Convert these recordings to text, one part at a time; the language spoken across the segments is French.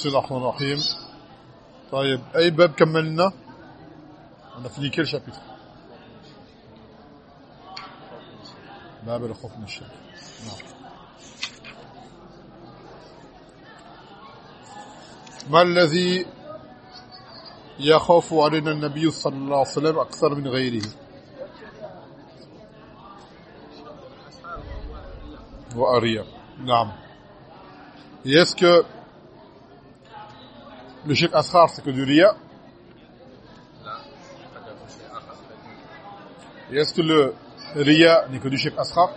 بسم الله الرحمن الرحيم طيب أي باب كملنا؟ a fini quel chapitre باب الخوف من الشرك. نعم. ما الذي يخاف علينا النبي صلى الله عليه وسلم أكثر من غيره؟ وأريا. نعم. Est-ce que le shirk asghar c'est que du riya Et est-ce que le riya n'est que du shirk asghar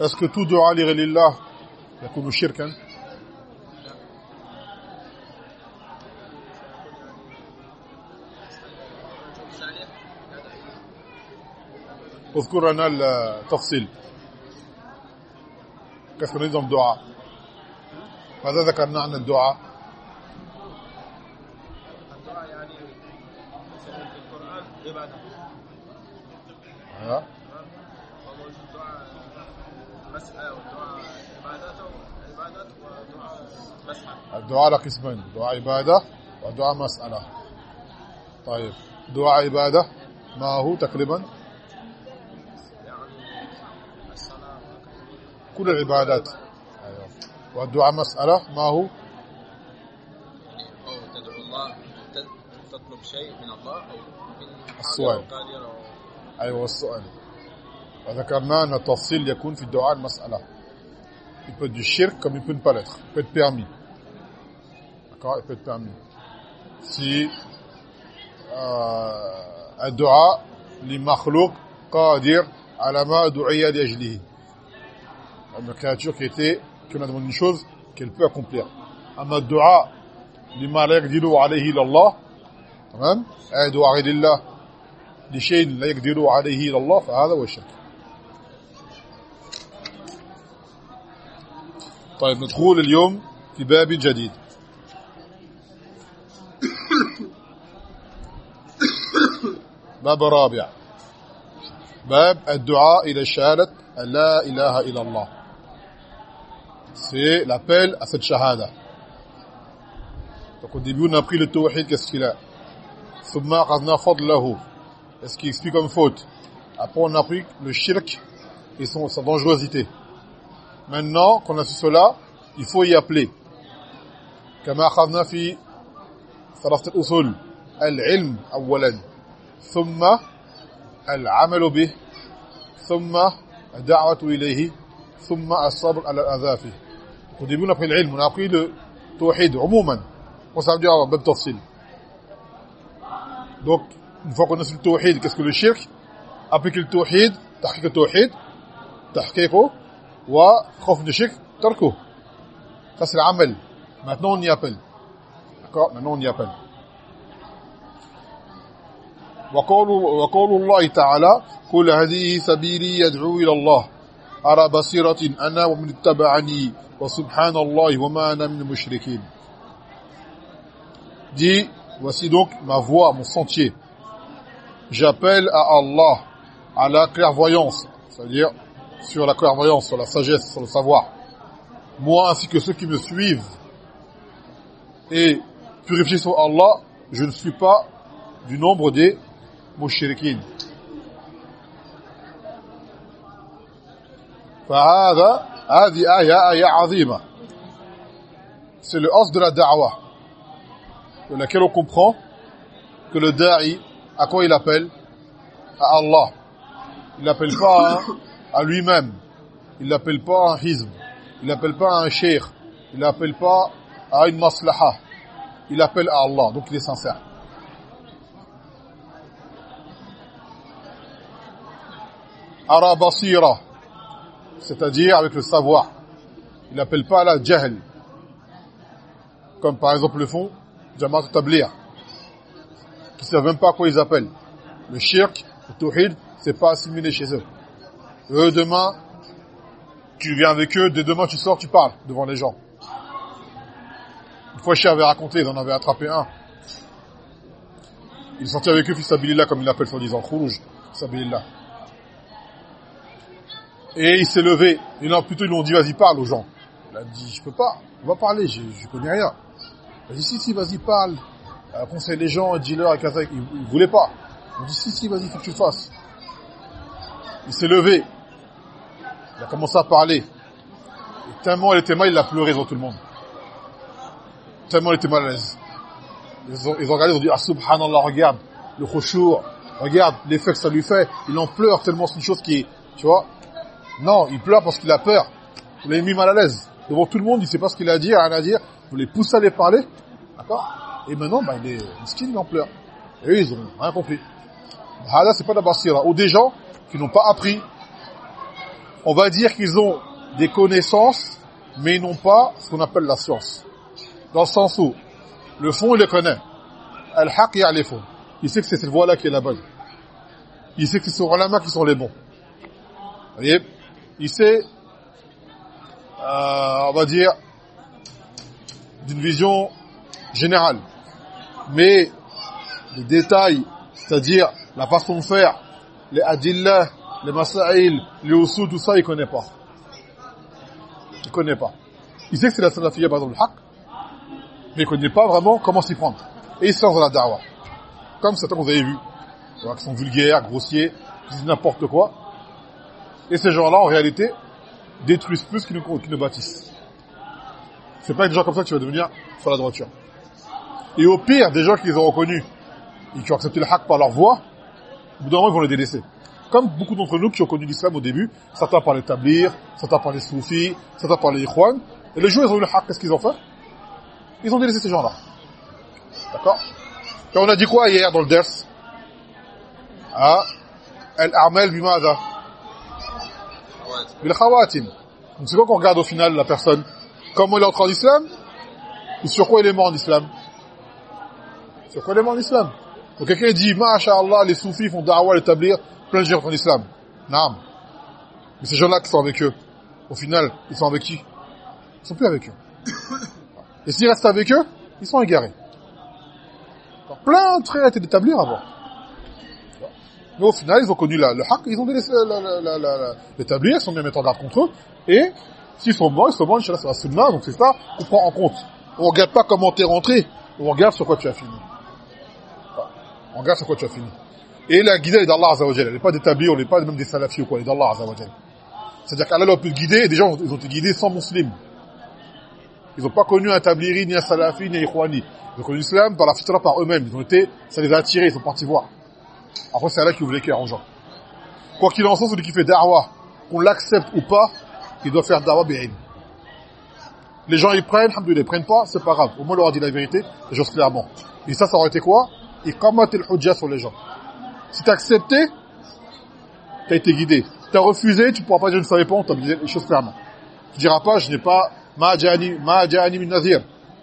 Est-ce que tout dua لغير الله يكون شركا اذكر لنا التفصيل كيف نظام الدعاء ماذا ذكرنا عن الدعاء الدعاء يعني في القرآن عبادة ها؟ الدعاء والدعاء ودعاء الدعاء قسمين دعاء عبادة ودعاء مسألة. طيب دعاء عبادة ما هو تقريبا؟ كل العبادات. أيوه. والدعاء مسألة ما هو؟ أو تدعو الله تطلب شيء من الله أو السؤال. أيوه السؤال. وذكرنا أن التفصيل يكون في الدعاء المسألة il peut du shirk comme il peut ne pas l'être il peut être permis d'accord il peut être permis si euh, الدعاء لمخلوق قادر على ما دعي لأجله une créature qui était qui on a demandé une chose qu'elle peut accomplir أما الدعاء لما لا يقدر عليه إلا الله تمام دعاء لله لشيء لا يقدر عليه إلا الله فهذا هو الشرك طيب ندخل اليوم في باب جديد باب رابع باب الدعاء إلى شهادة أن لا إله إلا الله c'est l'appel à cette shahada donc au début on a pris le tawhid qu'est-ce qu'il a ثم أخذنا فضله est-ce qu'il explique comme faute après on a pris le shirk et son, sa dangerosité Maintenant qu'on a su cela il faut y appeler كما أخذنا في ثلاثة الأصول العلم أولا ثم العمل به ثم الدعوة إليه ثم الصبر على الأذى فيه au début on a pris l'ilm on a pris le tawhid عموما on s'est dit à bab tafsil donc une fois qu'on a su le tawhid qu'est-ce que le shirk appliquer le tawhid تحقيق التوحيد تحقيقه وخوف من الشرك تركه ça c'est l'عمل maintenant on y appelle d'accord maintenant on y appelle وقول وقول الله تعالى قل هذه سبيلي يدعو إلى الله على بصيرة أنا ومن اتبعني وسبحان الله وما أنا من المشركين dit voici donc ma voie mon sentier j'appelle à Allah à la clairvoyance c'est-à-dire sur la clairvoyance, sur la sagesse, sur le savoir. Moi ainsi que ceux qui me suivent et purifient sur Allah, je ne suis pas du nombre des mushrikin. C'est le os de la da'wa de laquelle on comprend que le da'i, à quoi il appelle? À Allah. Il n'appelle pas hein, à, lui-même. Il n'appelle pas à un hizm. Il n'appelle pas à un sheikh. Il n'appelle pas à une maslaha. Il appelle à Allah. Donc il est sincère. Ara basira, c'est-à-dire avec le savoir. Il n'appelle pas à la jahl. Comme par exemple le fond Jamaat Tablir, qui ne savent même pas quoi ils appellent. Le shirk, le tawhid, c'est pas assimilé chez eux. Eux, demain, tu viens avec eux, dès demain tu sors, tu parles devant les gens. Une fois, Cher avait raconté, ils en avaient attrapé un. Il sortait avec eux, fils là comme il l'appelle soi-disant, Khourouj, là. Et il s'est levé. Et non, plutôt, ils lui ont dit, vas-y, parle aux gens. Il a dit, je peux pas, on va parler, je, je connais rien. Il a dit, si, si, vas-y, parle. Euh, conseille les gens, dis-leur, il, il voulait pas. Il a dit, si, si, vas-y, faut que tu fasses. Il s'est levé. Il a commencé à parler. Et tellement il était mal, il a pleuré devant tout le monde. Tellement il était mal à l'aise. Ils ont, ils ont regardé, ils ont dit, ah subhanallah, regarde, le khushu', regarde l'effet que ça lui fait. Il en pleure tellement c'est une chose qui tu vois. Non, il pleure parce qu'il a peur. Il l'a mis mal à l'aise. Devant tout le monde, il sait pas ce qu'il a à dire, rien à dire. Vous les poussez à les parler. D'accord? Et maintenant, bah, il est skin, il en pleure. Et eux, ils ont rien compris. Là, c'est pas la basira. Ou des gens qui n'ont pas appris. On va dire qu'ils ont des connaissances, mais ils n'ont pas ce qu'on appelle la science. Dans le sens où, le fond, il le connaît. Al-haq les fonds. Il sait que c'est cette voie-là qui est la bonne. Il sait que c'est ces main qui sont les bons. Vous voyez? Il sait, euh, on va dire, d'une vision générale. Mais les détails, c'est-à-dire la façon de faire, les adillah, les masail, les usul, tout ça, il connaît pas. Il connaît pas. Il sait que c'est la salafiyya, par exemple, le haq, mais il connaît pas vraiment comment s'y prendre. Et il lance dans la da'wah. Comme certains que vous avez vu, qui sont vulgaires, grossiers, qui disent n'importe quoi. Et ces gens-là, en réalité, détruisent plus qu'ils ne, qu bâtissent. C'est pas des gens comme ça que tu vas devenir sur la droiture. Et au pire, des gens qui les ont reconnus et qui ont accepté le haq par leur voix, au bout d'un moment, ils vont le délaisser. Comme beaucoup d'entre nous qui ont connu l'islam au début, certains par les tablir, certains par les soufis, certains par les ikhwan, et les jours ils ont eu le haq, qu'est-ce qu'ils ont fait? Ils ont délaissé ces gens-là. D'accord? Et on a dit quoi hier dans le ders? Ah, El-A'mal bimada. Bil khawatim. Donc c'est quoi qu'on regarde au final la personne? Comment il est entré en islam? Sur quoi il est mort en islam? Sur quoi il est mort en islam? Donc quelqu'un dit, Masha'Allah, les soufis font da'wah l'établir plein de gens en islam. Naam. Mais ces gens-là qui sont avec eux, au final, ils sont avec qui? Ils sont plus avec eux. Et s'ils restent avec eux, ils sont égarés. Plein de traits étaient d'établir avant. Mais au final, ils ont connu le haq, ils ont délaissé l'établir, ils sont bien mettre en garde contre eux. Et s'ils sont bons, ils sont bons, Inch'Allah, c'est la sunna, donc c'est ça qu'on prend en compte. On regarde pas comment t'es rentré, on regarde sur quoi tu as fini. On regarde sur quoi tu as fini. Et la guidée est d'Allah Azzawajal. Elle n'est pas d'établir, on n'est pas même des salafis ou quoi, elle est d'Allah Azzawajal. C'est-à-dire qu'Allah peut guider, et des gens, ils ont été guidés sans musulmans. Ils n'ont pas connu un tabliri, ni un salafi, ni un ikhwani. Ils ont connu l'islam par la fitra par eux-mêmes. Ils ont été, ça les a attirés, ils sont partis voir. Après, c'est Allah qui ouvre les cœurs aux gens. Quoi qu'il en soit, celui qui fait da'wah, qu'on l'accepte ou pas, il doit faire da'wah bi'in. Les gens, ils prennent, ils ne prennent pas, c'est pas grave. Au moins, on leur a dit la vérité, les gens clairement. Et ça, ça aurait été quoi? Et comment le hujjah sur les gens Si t'as accepté, t'as été guidé. T'as refusé, tu pourras pas dire je ne savais pas, on t'a dit les choses clairement. Tu diras pas, je n'ai pas, ma ja'ani min nazir.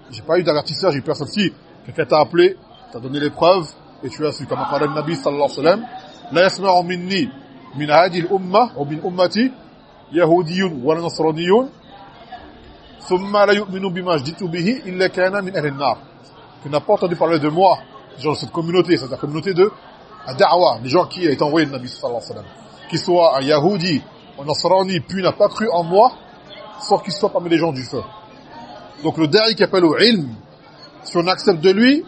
J'ai pas eu d'avertisseur, j'ai eu personne. Si, quelqu'un t'a appelé, t'a donné les preuves, et tu as su, comme a parlé le Nabi sallallahu alayhi wa sallam, la yasma'u minni, min hadi al-umma, ou min ummati, yahudiyun wa nasraniyun, thumma la yu'minu bima jditu bihi, illa kana min ahli an-nar. Tu n'as pas entendu parler de moi, genre cette communauté, c'est la communauté de Da'wa, les gens qui a été envoyé le Nabi sallallahu alayhi wa sallam. Qu'il soit un Yahudi, un Nasrani, puis n'a pas cru en moi, sans qu'il soit parmi les gens du feu. Donc le da'i qui appelle au ilm, si on accepte de lui,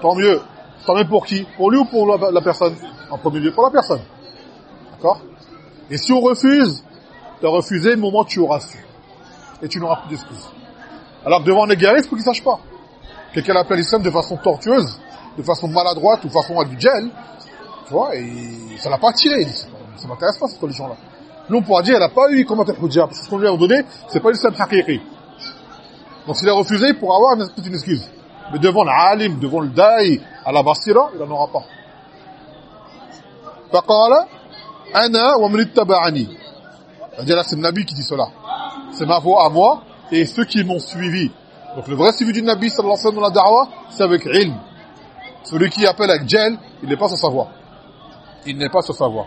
tant mieux. Tant mieux pour qui? Pour lui ou pour la, personne? En premier lieu, pour la personne. D'accord? Et si on refuse, tu as refusé le moment tu auras su. Et tu n'auras plus d'excuses. Alors devant un égariste, il faut qu'il sache pas. quelqu'un appelle l'islam de façon tortueuse, de façon maladroite ou de façon habituelle, tu vois, et ça l'a pas attiré. Ça m'intéresse pas cette religion-là. Nous, on pourra dire, elle n'a pas eu comment être hujja, parce que ce qu'on lui a donné, c'est pas l'islam haqiqi. Donc s'il a refusé, il pourra avoir une, une excuse. Mais devant l'alim, devant le da'i, à la basira, il n'en aura pas. فقال أنا ومن اتبعني c'est-à-dire là c'est le Nabi qui dit cela c'est ma voix à moi et ceux qui m'ont suivi donc le vrai suivi du Nabi sallallahu alayhi wa sallam dans la da'wah c'est avec ilm celui qui appelle avec djel il n'est pas sur sa voix il n'est pas sur sa voix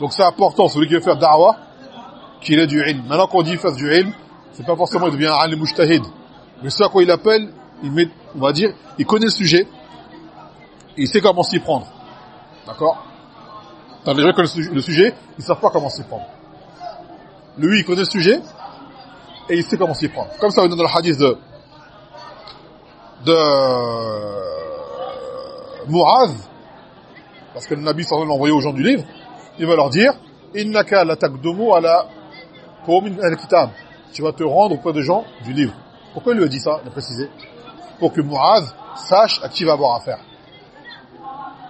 donc c'est important celui qui veut faire da'wah qu'il ait du ilm maintenant qu'on dit fasse du ilm c'est pas forcément il devient un mujtahid mais ça quoi il appelle il met on va dire il connaît le sujet il sait comment s'y prendre. D'accord? T'as les gens qui connaissent le sujet, ils savent pas comment s'y prendre. Lui, il connaît le sujet, et il sait comment s'y prendre. Comme ça, on est dans le hadith de, de Muaz, parce que le Nabi l'a envoyé aux gens du livre, il va leur dire, innaka la ala qawmin al-kitab. Tu vas te rendre auprès de gens du livre. Pourquoi il lui a dit ça, il a précisé Pour que Muaz sache à qui va avoir affaire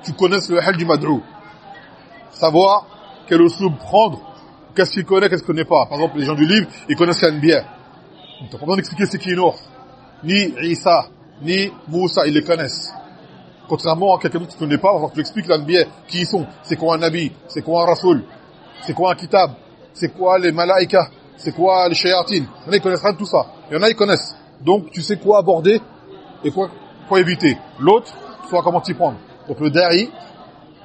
tu connaisses le hal du madrou. Savoir quel uslub prendre, qu'est-ce qu'il connaît, qu'est-ce qu'il connaît pas. Par exemple, les gens du livre, ils connaissent l'anbiya. Donc, t'as pas besoin d'expliquer c'est qui Nour, ni Isa, ni Moussa, ils les connaissent. Contrairement à quelqu'un qui ne connaît pas, alors tu expliques l'anbiya, qui ils sont, c'est quoi un nabi, c'est quoi un rasoul, c'est quoi un kitab, c'est quoi les malaïkas, c'est quoi les shayatin? Il y en a, ils connaissent rien de tout ça. Il y en a, ils connaissent. Donc, tu sais quoi aborder et quoi, quoi éviter. L'autre, tu sais comment t'y prendre. Donc le da'i,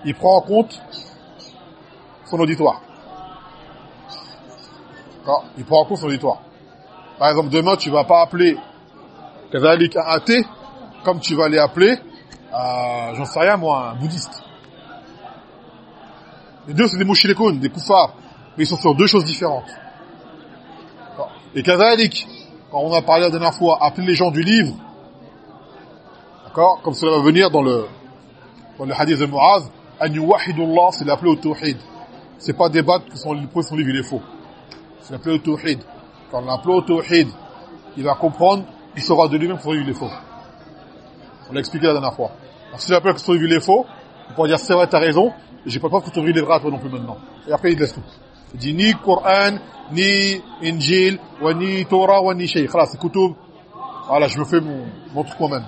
il prend en compte son auditoire. Il prend en compte son auditoire. Par exemple, demain, tu vas pas appeler Kazalik un athée, comme tu vas les appeler, euh, j'en sais rien moi, un bouddhiste. Les deux, c'est des mouchilekounes, des koufars, mais ils sont sur deux choses différentes. Et Kazalik, quand on a parlé la dernière fois, appeler les gens du livre, d'accord, comme cela va venir dans le dans le hadith de Muaz, an yuwahidullah, c'est l'appeler au tawhid. C'est pas débattre que son, son livre il est faux. C'est l'appeler au tawhid. Quand on l'appelle au tawhid, il va comprendre, il saura de lui-même que son il est faux. On l'a expliqué la dernière fois. Alors si l'appelle que son il est faux, on pourra dire c'est vrai, t'as raison, et j'ai pas peur que ton il est vrai à toi non plus maintenant. Et après il laisse tout. Il dit ni Coran, ni Injil, ou ni Torah, ou ni Sheikh. Voilà, c'est kutub. Voilà, je me fais mon, truc moi-même.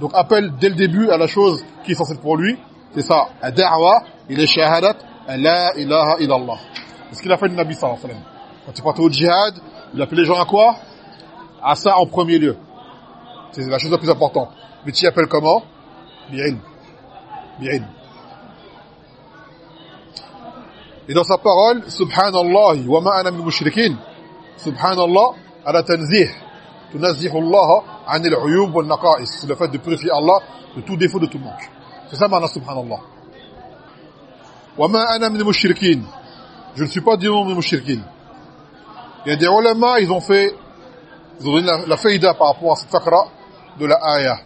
Donc appelle dès le début à la chose qui est censée être pour lui. C'est ça. Ad-da'wa, il est shahadat, la ilaha illallah. C'est ce qu'il a fait le Nabi sallallahu alayhi wa sallam. Quand il partait au djihad, il appelait les gens à quoi? À ça en premier lieu. C'est la chose la plus importante. Mais tu appelles comment? Bi'ilm. Bi'ilm. Et dans sa parole, Subhanallah, wa ma ana min mushrikin. Subhanallah, ala tanzih. Tunazzihu Allah an al-uyub. C'est le fait de purifier Allah de tout défaut, de tout manque. C'est ça, mana subhanallah. Wa ma min mushrikin. Je ne suis pas du nom de mushrikin. Il y a des ulama, ils ont fait, ils ont donné la, la faïda par rapport à cette fakra de la ayah.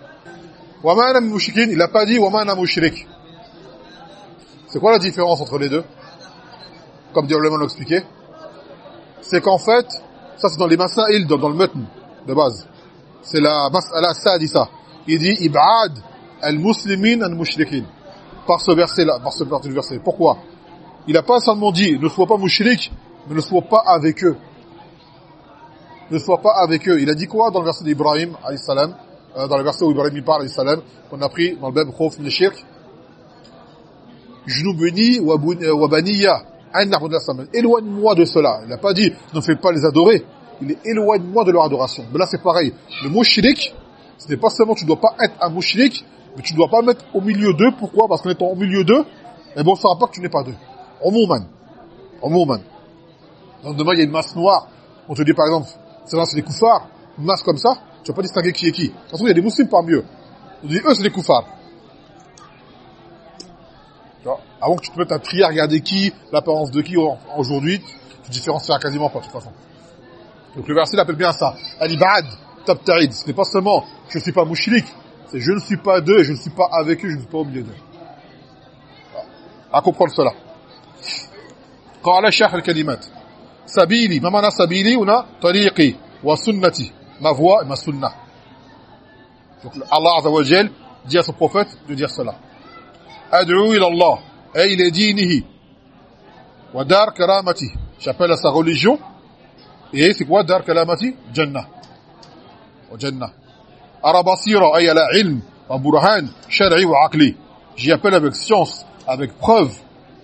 Wa ma ana min mushrikin, il n'a pas dit wa ma ana mushrik. C'est quoi la différence entre les deux? Comme ulama l'ont expliqué. C'est qu'en fait, ça c'est dans les masail, dans, dans le mutn de base. C'est la mas'ala sadisa. Il dit ibad al-muslimin al-mushrikin. Par ce verset-là, par ce verset. Pourquoi? Il n'a pas seulement dit ne sois pas mushrik, mais ne sois pas avec eux. Ne sois pas avec eux. Il a dit quoi dans le verset d'Ibrahim, salam, euh, dans le verset où Ibrahim parle, salam, qu'on a pris dans le Bab Khof min shirk? Jnubni wa euh, baniya Éloigne-moi de cela. Il n'a pas dit ne fais pas les adorer. Il est éloigne-moi de leur adoration. Mais là c'est pareil. Le mot shirik, ce n'est pas seulement tu dois pas être un mushrik, mais tu dois pas mettre au milieu d'eux. Pourquoi? Parce qu'en étant au milieu d'eux, eh bon, ça ne pas que tu n'es pas d'eux. Omouman. Omouman. Donc demain, il y a une masse noire. On te dit par exemple, c'est-à-dire, c'est des koufars, masse comme ça, tu vas pas distinguer qui est qui. De toute façon, il y a des muslims parmi eux. On dit, eux, c'est des koufars. Tu vois, avant que tu te mettes à trier, à regarder qui, l'apparence de qui aujourd'hui, tu différencieras quasiment pas, de toute façon. Donc le verset l'appelle bien ça. Al-Ibad, Tabtarid. Ce n'est pas seulement, je ne suis pas mouchilik, c'est je ne suis pas d'eux, je ne suis pas avec eux, je ne suis pas au milieu d'eux. À comprendre cela. Quand Allah cherche al-Kalimat sabili. Ma maana sabili una? Tariqi. Wa sunnati. Ma voie et ma sunna. Donc Allah azza dit à son prophète de dire cela. Ad'u ila Allah. Ay ila dinihi wa dar karamati. J'appelle à sa religion. Et c'est quoi dar karamati? Jannah. Wa jannah. Ara basira ay ala ilm wa burhan j'y appelle avec science avec preuve.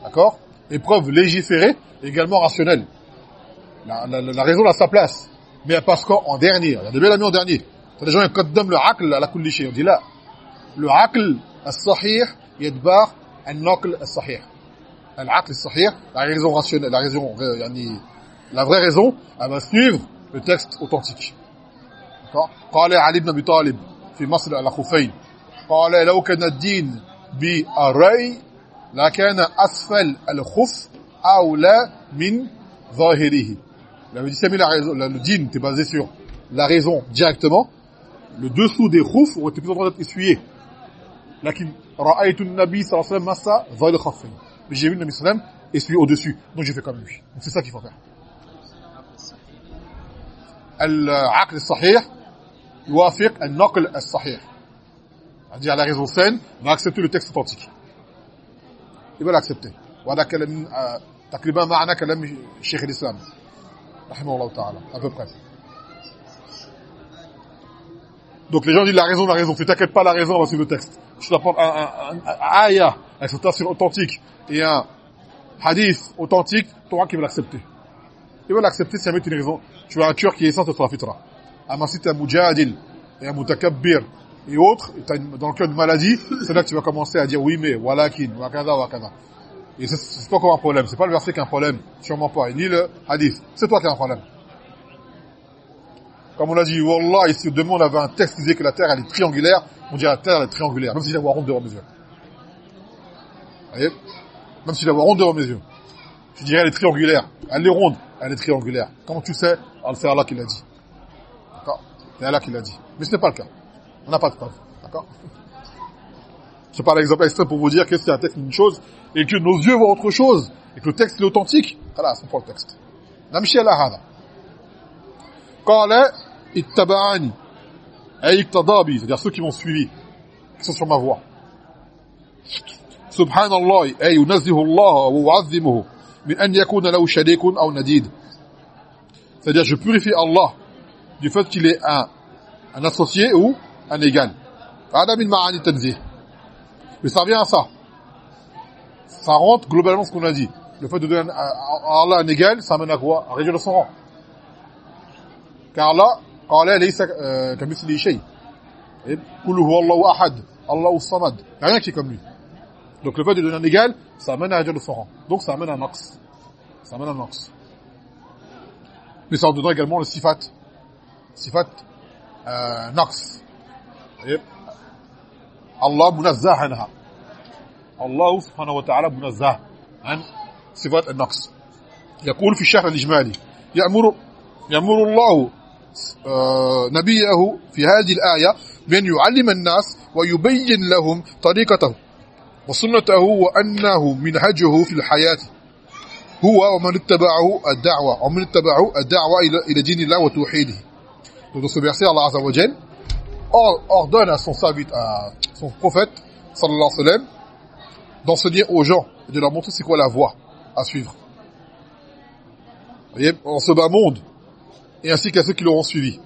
D'accord? Et preuve légiférée également rationnelle. la, la, la raison a sa place mais parce qu'en dernier il y a des belles amis en dernier les gens ils قدم le aql à la kulli shay on dit là le aql الصحيح يتبع النقل الصحيح العقل الصحيح la raison rationnelle la raison يعني la vraie raison elle va suivre le texte authentique d'accord قال علي بن ابي طالب في مصر على خفين قال لو كان الدين بالرأي لكان اسفل الخف اولى من ظاهره il avait dit si la raison le din était basé sur la raison directement le dessous des khouf aurait été plus en train d'être essuyé lakin ra'aytu an-nabi sallallahu alayhi wa sallam massa dhal khaffayn mais j'ai vu le nabi sallam essuyer au-dessus donc j'ai fait comme lui donc c'est ça qu'il faut faire العقل الصحيح يوافق النقل الصحيح c'est-à-dire la raison saine va accepter le texte authentique il va l'accepter وهذا كلام تقريبا معنى كلام شيخ الاسلام à peu près. Donc les gens disent la raison, la raison. Tu t'inquiète pas, la raison, on va suivre le texte. Je t'apporte un, un, un, un ayah, citation authentique et un hadith authentique, toi qui va l'accepter. Il va l'accepter si jamais tu une raison. Tu as un tueur qui est essence de la fitra. Amma si tu un mujadil et un mutakabbir et autres, et tu as dans le cœur une maladie, c'est là que tu vas commencer à dire oui mais, walakin, wakada, wakada. Et c'est pas comme un problème. C'est pas le verset qui a un problème. Sûrement pas. Et ni le hadith. C'est toi qui as un problème. Comme on a dit, Wallah, si demain on avait un texte qui disait que la terre elle est triangulaire, on dirait la terre elle est triangulaire, même s'il avoir ronde devant mes yeux. Vous voyez? Même s'il avoir ronde devant mes yeux. Je dirais elle est triangulaire. Elle est ronde, elle est triangulaire. Comment tu sais? Alors c'est Allah qui l'a dit. D'accord? C'est Allah qui l'a dit. Mais ce n'est pas le cas. On n'a pas de preuve. D'accord? Je parle l'exemple extrême pour vous dire que c'est un texte une chose et que nos yeux voient autre chose et que le texte est authentique. Voilà, c'est pas le texte. Namshi Allah hada. قال اتبعني اي اقتضى بي c'est-à-dire ceux qui m'ont suivi qui sont sur ma voie سبحان الله اي ينزه الله ويعظمه من ان يكون له شريك او نديد c'est-à-dire je purifie Allah du fait qu'il est un un associé ou un égal هذا من معاني التنزيه mais ça revient à ça. Ça rentre globalement ce qu'on a dit. Le fait de donner à Allah un égal, ça amène à quoi? À réduire son rang. Car Allah, Allah laysa euh, kamithlihi shay. Et qul huwallahu ahad, Allahu samad. Il n'y a rien qui est comme lui. Donc le fait de donner un égal, ça amène à réduire son rang. Donc ça amène à un. Ça amène à un. Mais ça en également le sifat. Sifat euh. Allah munazzah anha Allah سبحانه وتعالى منزه عن صفات النقص. يقول في الشرح الإجمالي يأمر يأمر الله نبيه في هذه الآية بأن يعلم الناس ويبين لهم طريقته وسنته وأنه منهجه في الحياة. هو ومن اتبعه الدعوة ومن اتبعه الدعوة إلى دين الله وتوحيده. Donc Allah Azza wa Jal ordonne à son serviteur, à son prophète, sallallahu alayhi wa sallam, d'enseigner aux gens et de leur montrer c'est quoi la voie à suivre. Vous voyez, en ce bas monde, et ainsi qu'à ceux qui l'auront suivi.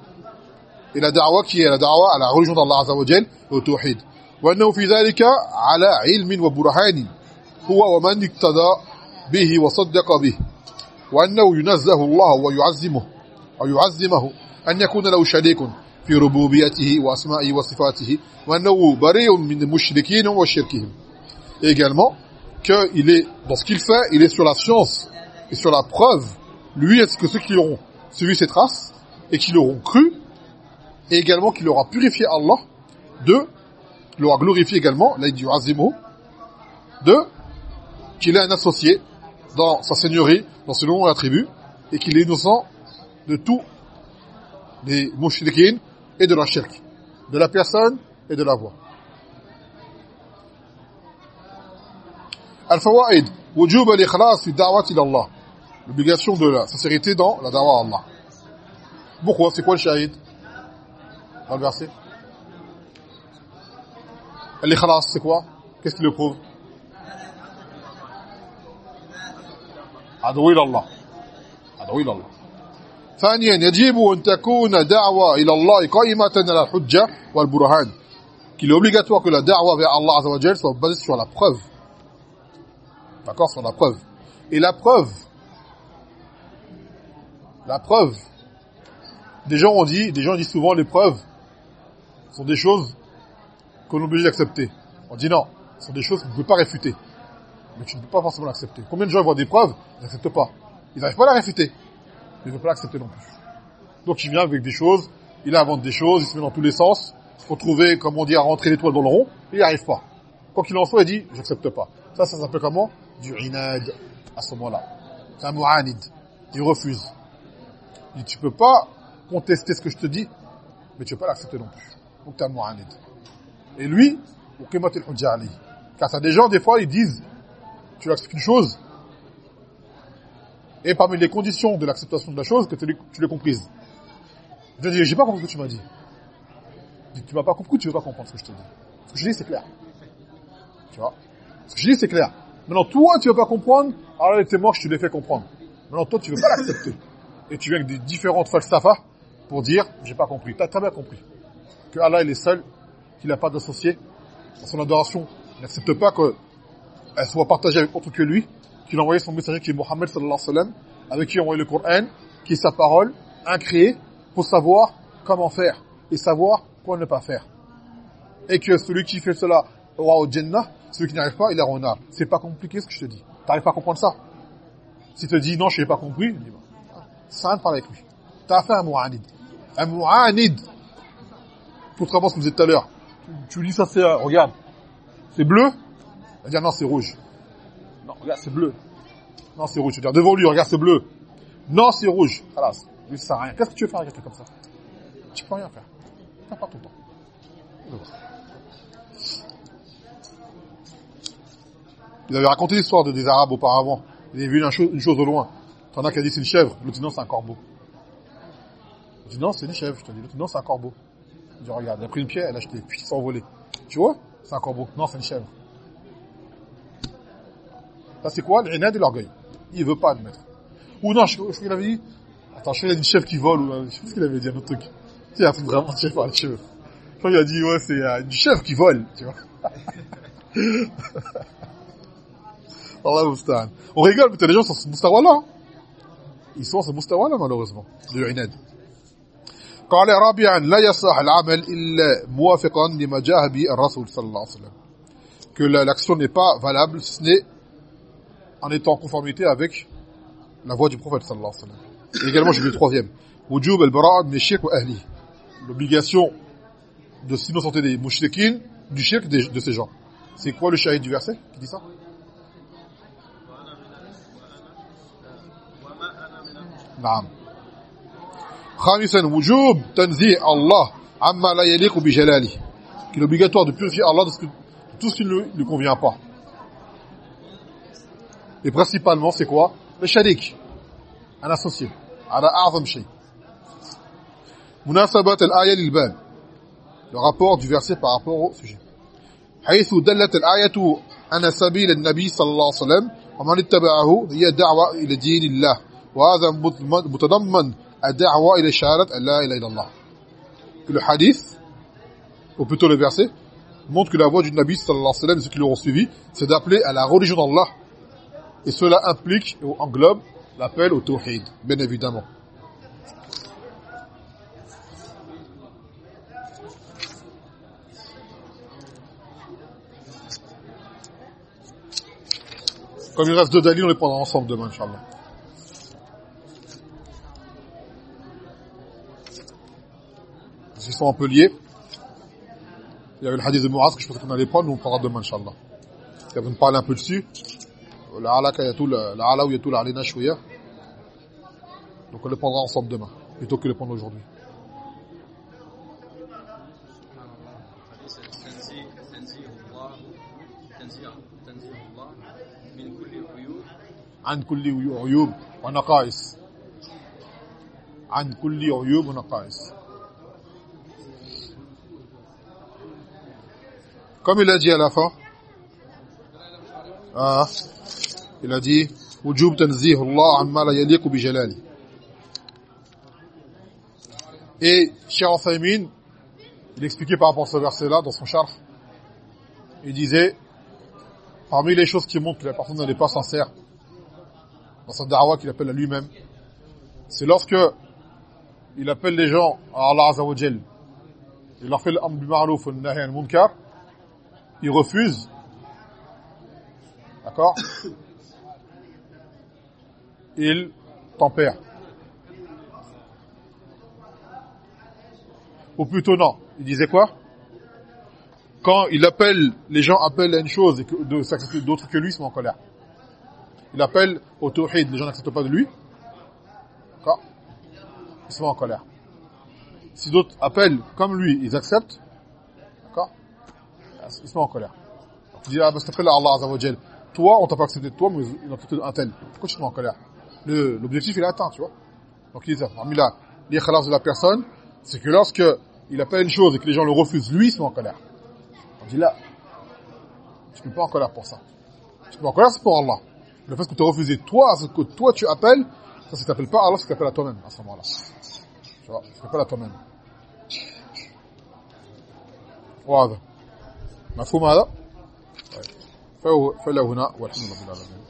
Et la da'wa qui est la da'wa à la religion d'Allah Azza wa Jal, au tawhid. وأنه في ذلك على علم وبرهان هو ومن اقتدى به وصدق به وأنه ينزه الله ويعزمه أو يعزمه أن يكون له شريك في ربوبيته وأسمائه وصفاته وأنه بريء من المشركين وشركهم et également qu'il est dans ce qu'il fait il est sur la science et sur la preuve lui est-ce que ceux qui auront suivi ses traces et qui l'auront cru et également qu'il aura purifié Allah de l'aura glorifié également là il dit azimo de qu'il est un associé dans sa seigneurie dans ses noms et attributs et qu'il est innocent de tous les mushrikin et de la shirk, de la personne et de la voix. Al-fawaid, wujub al-ikhlas. L'obligation de la sincérité dans la da'wa à Allah. Pourquoi? C'est quoi le shahid? Dans le verset L'ikhlas, c'est quoi? Qu'est-ce qui le prouve? Adouil Allah. Adouil Allah. ثانيا يجب أن تكون دعوة إلى الله قائمة على الحجة والبرهان qu'il est obligatoire que la da'wa vers Allah Azza wa Jal soit basée sur la preuve. D'accord Sur la preuve. Et la preuve, la preuve, des gens ont dit, des gens disent souvent les preuves sont des choses qu'on est obligé d'accepter. On dit non, ce sont des choses qu'on ne peut pas réfuter. Mais tu ne peux pas forcément l'accepter. Combien de gens voient des preuves, ils n'acceptent pas. Ils n'arrivent pas à la réfuter. Ils ne peuvent pas l'accepter non plus. Donc il vient avec des choses, il invente des choses, il se met dans tous les sens, pour trouver, comme on dit, à rentrer l'étoile dans le rond, et il n'y arrive pas. Quoi qu'il en soit, il dit, j'accepte pas. Ça, ça s'appelle comment? Du inad, à ce moment-là. C'est un mu'anid. Il refuse. Il dit, tu peux pas contester ce que je te dis, mais tu peux pas l'accepter non plus. Donc, tu es un mu'anid. Et lui, car ça des gens, des fois, ils disent, tu acceptes une chose, et parmi les conditions de l'acceptation de la chose, que tu l'aies comprise. Je dis, j'ai pas compris ce que tu m'as dit tu m'as pas compris, tu veux pas comprendre ce que je te dis. Ce que je dis, c'est clair. Tu vois? Ce que je dis, c'est clair. Maintenant, toi, tu veux pas comprendre, alors t'es mort, je te l'ai fait comprendre. Maintenant, toi, tu veux pas l'accepter. Et tu viens avec des différentes falsafas pour dire, j'ai pas compris. Tu as très bien compris. Que Allah, il est seul, qu'il n'a pas d'associé son adoration. N'accepte pas qu'elle soit partagée avec autre que lui, qu'il a envoyé son messager qui est Mohammed sallallahu alayhi wa sallam, avec qui il a envoyé le Coran, qui est sa parole, incréée, pour savoir comment faire et savoir quoi ne pas faire. Et que celui qui fait cela aura au Jannah, celui qui n'y arrive pas, il est en nar. C'est pas compliqué ce que je te dis. T'arrives pas à comprendre ça. Si te dis non, je n'ai pas compris, dis ça rien de parler avec lui. T'as fait un mu'anid. Un mu'anid. Contrairement à ce que vous dites tout à l'heure. Tu, lui dis ça, c'est, euh, regarde, c'est bleu. Il va dire non, c'est rouge. Non, regarde, c'est bleu. Non, c'est rouge. Tu vas dire devant lui, regarde, c'est bleu. Non, c'est rouge. Voilà, lui, ça sert à rien. Qu'est-ce que tu veux faire avec quelqu'un comme ça? Tu peux rien faire. Pas tout le temps. Il avait raconté l'histoire de des Arabes auparavant. Il avait vu une chose, une chose au loin. T'en as qui a dit c'est une chèvre. L'autre dit non, c'est un corbeau. Il dit non, c'est une chèvre. Je te dis, l'autre dit non, c'est un corbeau. Il dit regarde, il a pris une pierre, elle a acheté, puis il s'est envolé. Tu vois? C'est un corbeau. Non, c'est une chèvre. Ça c'est quoi L'inad et l'orgueil. Il veut pas admettre. Ou non, je, je, qu'il avait dit, attends, je crois qu'il a dit une chèvre qui vole, ou je sais pas ce qu'il avait dit, un autre truc. C'est un truc vraiment tiré par les cheveux. Quand il a dit, ouais, c'est euh, du chef qui vole, tu vois. Allah Moustan. On rigole, mais t'as des gens qui sont ce mustawa-là. Hein. Ils sont ce mustawa-là, malheureusement, de Inad. قال رابعا لا يصح العمل إلا موافقا لما جاء به الرسول صلى الله عليه وسلم que l'action n'est pas valable ce n'est en étant en conformité avec la voix du prophète sallallahu alayhi wa sallam. Et également, j'ai vu le troisième. Wujub al-bara'a min shirk wa ahli. L'obligation de s'innocenter des mouchtekines, du shirk de ces gens. C'est quoi le shahid du verset qui dit ça? Naam. Khamisan wujub tanzi' Allah amma la yaliqu bi jalali. Qu'il est obligatoire de purifier Allah de tout ce qui ne lui convient pas. et principalement c'est quoi le sharik un associé على أعظم شيء مناسبة الآية للباب le rapport du verset par rapport au sujet حيث دلت الآية أن سبيل النبي صلى الله عليه وسلم ومن اتبعه هي دعوة إلى دين الله وهذا متضمن الدعوة إلى شهادة أن لا إله إلا الله que le hadith ou plutôt le verset montre que la voie du Nabi sallallahu alayhi wa sallam et ceux qui l'auront suivi c'est d'appeler à la religion d'Allah et cela implique ou englobe l'appel au tawhid bien évidemment Comme il reste deux dalils, on les prendra ensemble demain, Inch'Allah. Ils sont un peu liés. Il y avait le hadith de Mu'az que je pensais qu'on allait prendre, nous on prendra demain, Inch'Allah. Il y avait parler un peu dessus. La alaka yatul, la ala ou yatul alina shouya. Donc on les prendra ensemble demain, plutôt que les prendre aujourd'hui. عن كل عيوب ونقائص عن كل عيوب ونقائص Comme il a dit à la fin, ah, il a dit Allah et Cheikh Al-Saymin il expliquait par rapport à ce verset là dans son charf il disait parmi les choses qui montrent que la personne n'est pas sincère dans sa da'wa qu'il appelle à lui-même c'est lorsque il appelle les gens à Allah Azza wa Jal. Il leur fait l'amr bil ma'ruf munkar, il refuse d'accord? Il tempère. Ou plutôt non, il disait quoi? Quand il appelle, les gens appellent à une chose et que d'autres que lui, sont en colère. Il appelle au tawhid, les gens n'acceptent pas de lui. D'accord? Ils sont en colère. Si d'autres appellent comme lui, ils acceptent. D'accord? Ils sont en colère. Donc il dit, ah, bah, s'il te plaît, Allah Azza toi, on t'a pas accepté de toi, mais ils ont accepté un tel. Pourquoi tu te mets en colère? L'objectif, il est atteint, tu vois. Donc il dit ça. Parmi la, l'ikhlas de la personne, c'est que lorsque il appelle une chose et que les gens le refusent, lui, il se met en colère. On dit là, tu ne peux pas en colère pour ça. Tu peux pas en colère, c'est pour Allah. Le fait que tu as refusé, toi, ce que toi tu appelles, ça, ça t'appelle pas Allah, ça t'appelle à toi-même, à ce moment-là. Tu vois, ça t'appelle à toi-même. واضح مفهوم هذا؟ طيب فله هنا والحمد لله